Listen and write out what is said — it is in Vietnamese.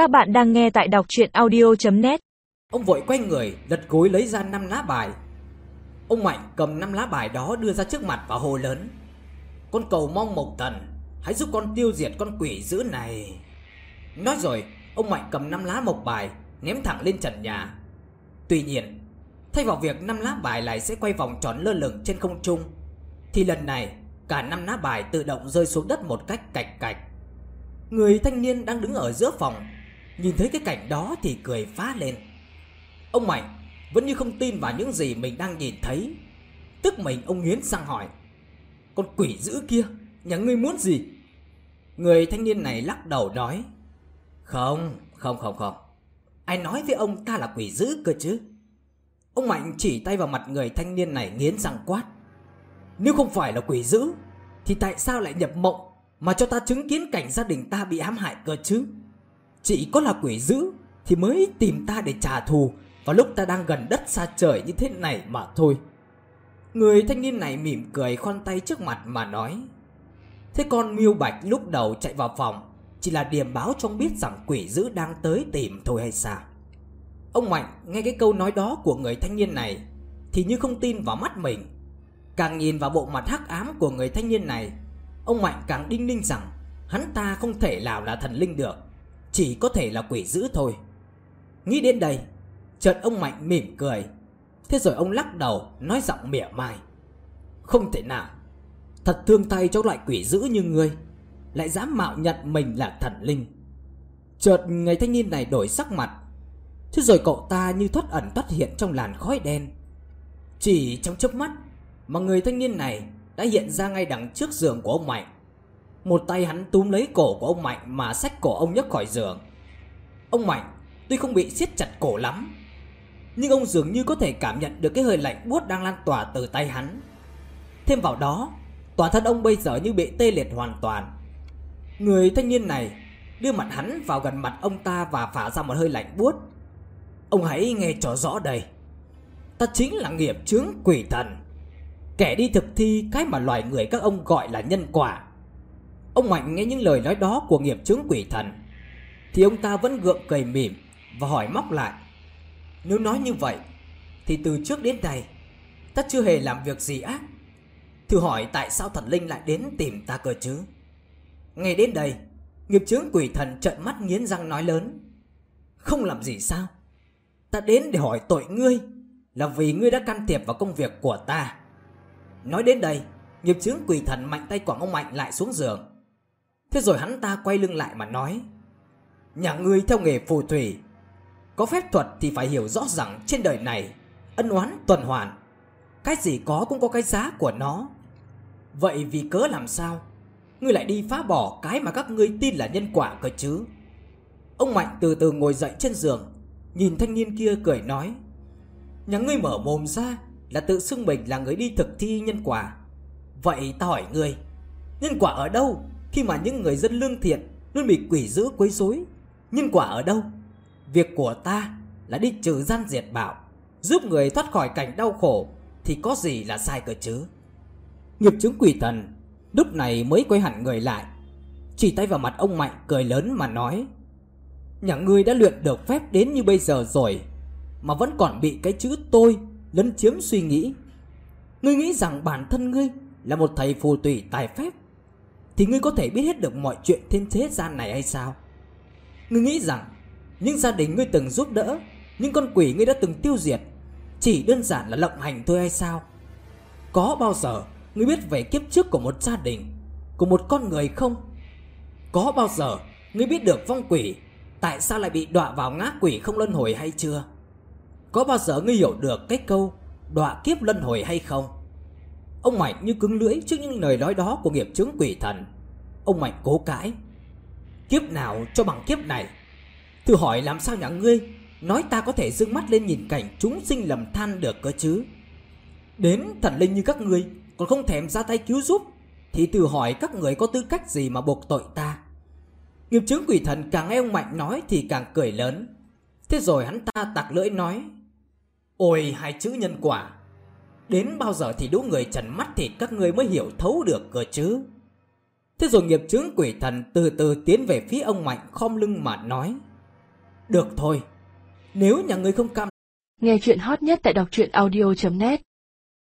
Các bạn đang nghe tại đọc chuyện audio.net Ông vội quay người, lật gối lấy ra năm lá bài. Ông Mạnh cầm năm lá bài đó đưa ra trước mặt và hồ lớn, Con cầu mong Mộc Thần, Hãy giúp con tiêu diệt con quỷ dữ này. Nói rồi, Ông Mạnh cầm năm lá mộc bài, Ném thẳng lên trần nhà. Tuy nhiên, Thay vào việc năm lá bài lại sẽ quay vòng tròn lơ lửng trên không trung, Thì lần này, Cả năm lá bài tự động rơi xuống đất một cách cạch cạch. Người thanh niên đang đứng ở giữa phòng Nhìn thấy cái cảnh đó thì cười phá lên. Ông Mạnh vẫn như không tin vào những gì mình đang nhìn thấy. Tức mình ông nghiến sang hỏi, Con quỷ dữ kia, Nhà ngươi muốn gì? Người thanh niên này lắc đầu nói, Không không không không. Ai nói với ông ta là quỷ dữ cơ chứ? Ông Mạnh chỉ tay vào mặt người thanh niên này nghiến răng quát, Nếu không phải là quỷ dữ, Thì tại sao lại nhập mộng Mà cho ta chứng kiến cảnh gia đình ta bị ám hại cơ chứ? Chỉ có là quỷ dữ Thì mới tìm ta để trả thù. Vào lúc ta đang gần đất xa trời như thế này mà thôi. Người thanh niên này mỉm cười khoan tay trước mặt mà nói, Thế con miêu bạch lúc đầu chạy vào phòng, Chỉ là điểm báo cho biết rằng quỷ dữ đang tới tìm thôi hay sao? Ông Mạnh nghe cái câu nói đó của người thanh niên này Thì như không tin vào mắt mình. Càng nhìn vào bộ mặt hắc ám của người thanh niên này, Ông Mạnh càng đinh ninh rằng Hắn ta không thể nào là thần linh được. Chỉ có thể là quỷ dữ thôi. Nghĩ đến đây, Chợt ông Mạnh mỉm cười. Thế rồi ông lắc đầu, nói giọng mỉa mai. Không thể nào. Thật thương tay cho loại quỷ dữ như ngươi. Lại dám mạo nhận mình là thần linh. Chợt người thanh niên này đổi sắc mặt. Thế rồi cậu ta như thoát ẩn thoát hiện trong làn khói đen. Chỉ trong chớp mắt, Mà người thanh niên này đã hiện ra ngay đằng trước giường của ông Mạnh. Một tay hắn túm lấy cổ của ông Mạnh mà xách cổ ông nhấc khỏi giường. Ông Mạnh, tuy không bị siết chặt cổ lắm, Nhưng ông dường như có thể cảm nhận được cái hơi lạnh buốt đang lan tỏa từ tay hắn. Thêm vào đó, Toàn thân ông bây giờ như bị tê liệt hoàn toàn. Người thanh niên này đưa mặt hắn vào gần mặt ông ta và phả ra một hơi lạnh buốt. Ông hãy nghe cho rõ đây. Ta chính là nghiệp chướng quỷ thần. Kẻ đi thực thi cái mà loài người các ông gọi là nhân quả. Ông Mạnh nghe những lời nói đó của nghiệp chướng quỷ thần, Thì ông ta vẫn gượng cười mỉm Và hỏi móc lại, Nếu nói như vậy, Thì từ trước đến nay, Ta chưa hề làm việc gì ác. Thử hỏi tại sao thần linh lại đến tìm ta cơ chứ? Ngay đến đây, Nghiệp chướng quỷ thần trợn mắt nghiến răng nói lớn, Không làm gì sao? Ta đến để hỏi tội ngươi Là vì ngươi đã can thiệp vào công việc của ta. Nói đến đây, Nghiệp chướng quỷ thần mạnh tay quẳng ông Mạnh lại xuống giường. Thế rồi hắn ta quay lưng lại mà nói, Nhà ngươi theo nghề phù thủy, Có phép thuật thì phải hiểu rõ rằng trên đời này, Ân oán tuần hoàn, Cái gì có cũng có cái giá của nó. Vậy vì cớ làm sao? Ngươi lại đi phá bỏ cái mà các ngươi tin là nhân quả cơ chứ? Ông Mạnh từ từ ngồi dậy trên giường, Nhìn thanh niên kia cười nói, Nhà ngươi mở mồm ra Là tự xưng mình là người đi thực thi nhân quả. Vậy ta hỏi ngươi, Nhân quả ở đâu? Khi mà những người dân lương thiện Luôn bị quỷ dữ quấy rối Nhân quả ở đâu? Việc của ta là đi trừ gian diệt bạo, Giúp người thoát khỏi cảnh đau khổ Thì có gì là sai cơ chứ? Nghiệp chứng quỷ thần Lúc này mới quay hẳn người lại, Chỉ tay vào mặt ông Mạnh cười lớn mà nói, Nhà ngươi đã luyện được phép đến như bây giờ rồi, Mà vẫn còn bị cái chữ tôi lấn chiếm suy nghĩ. Ngươi nghĩ rằng bản thân ngươi là một thầy phù tùy tài phép thì ngươi có thể biết hết được mọi chuyện trên thế gian này hay sao? Ngươi nghĩ rằng, những gia đình ngươi từng giúp đỡ, Những con quỷ ngươi đã từng tiêu diệt, Chỉ đơn giản là lộng hành thôi hay sao? Có bao giờ ngươi biết về kiếp trước của một gia đình, Của một con người không? Có bao giờ ngươi biết được vong quỷ Tại sao lại bị đọa vào ngã quỷ không luân hồi hay chưa? Có bao giờ ngươi hiểu được cái câu Đọa kiếp luân hồi hay không? Ông Mạnh như cứng lưỡi trước những lời nói đó của nghiệp chứng quỷ thần Ông Mạnh cố cãi Kiếp nào cho bằng kiếp này Thử hỏi làm sao nhà ngươi, Nói ta có thể dương mắt lên nhìn cảnh chúng sinh lầm than được cơ chứ Đến thần linh như các ngươi, Còn không thèm ra tay cứu giúp, Thì thử hỏi các người có tư cách gì mà buộc tội ta Nghiệp chứng quỷ thần càng nghe ông Mạnh nói thì càng cười lớn. Thế rồi hắn ta tặc lưỡi nói. Ôi, hai chữ nhân quả. Đến bao giờ thì đủ người trần mắt thịt các ngươi mới hiểu thấu được cơ chứ. Thế rồi nghiệp chứng quỷ thần từ từ tiến về phía ông Mạnh khom lưng mà nói. Được thôi, nếu nhà ngươi không cam Nghe chuyện hot nhất tại đọc truyện audio.net